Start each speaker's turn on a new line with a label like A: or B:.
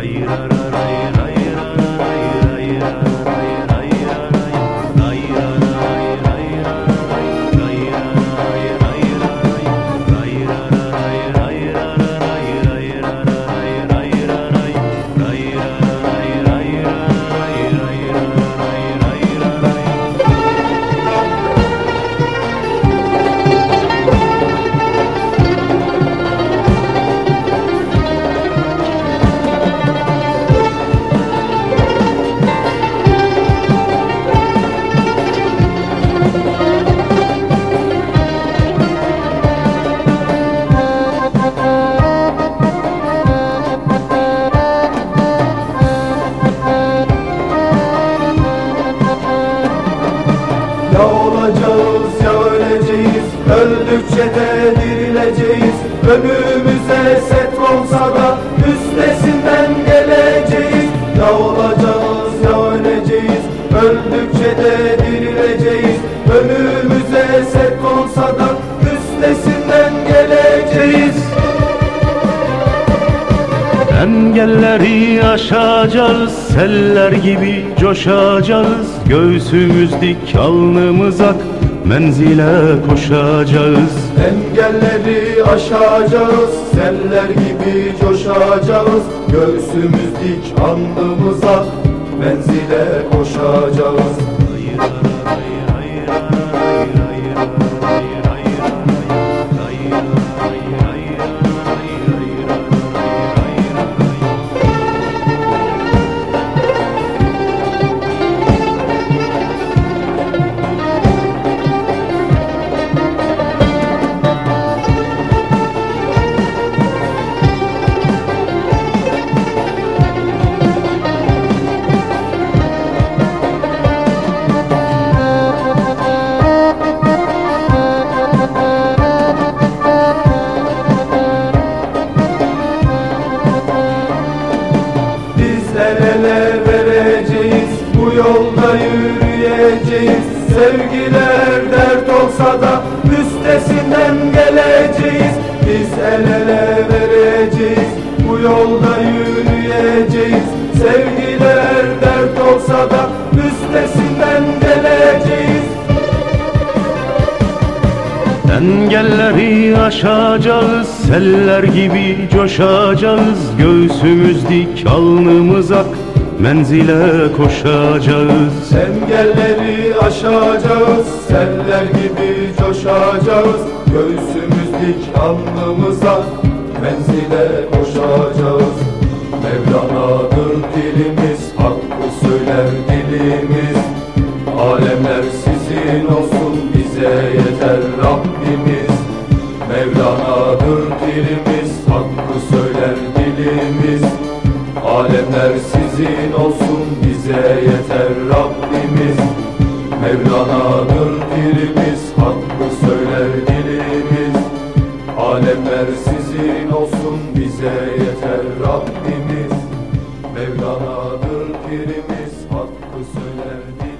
A: ra ra ra Ya olacağız ya öleceğiz. Öldükçe de dirileceğiz. Önümüze set olsa da Üstesinden geleceğiz. Ya olacağız ya öleceğiz. Öldükçe de dirileceğiz. Önümüze set olsa da Üstesinden geleceğiz
B: Engelleri aşacağız, seller gibi coşacağız. Göğsümüz dik, alnımız ak, menzile koşacağız.
A: Engelleri aşacağız, seller gibi coşacağız. Göğsümüz dik, andımıza menzile koşacağız. Biz Sevgiler dert olsa da üstesinden geleceğiz. Biz el ele vereceğiz, bu yolda yürüyeceğiz. Sevgiler dert olsa da üstesinden geleceğiz.
B: Engelleri aşacağız, seller gibi coşacağız. Göğsümüz dik, alnımız ak, menzile koşacağız
A: gibi coşacağız Göğsümüz dik alnımıza, menzile koşacağız Mevlana'dır dilimiz, hakkı söyler dilimiz. Alemler sizin olsun, bize yeter Rabbimiz. Mevlana'dır dilimiz, hakkı söyler dilimiz. Alemler sizin olsun bize yeter Rabbimiz. Mevlana'dır dilimiz hakkı söyler dilimiz. Alemler sizin olsun bize yeter Rabbimiz. Mevlana'dır dilimiz hakkı söyler dilimiz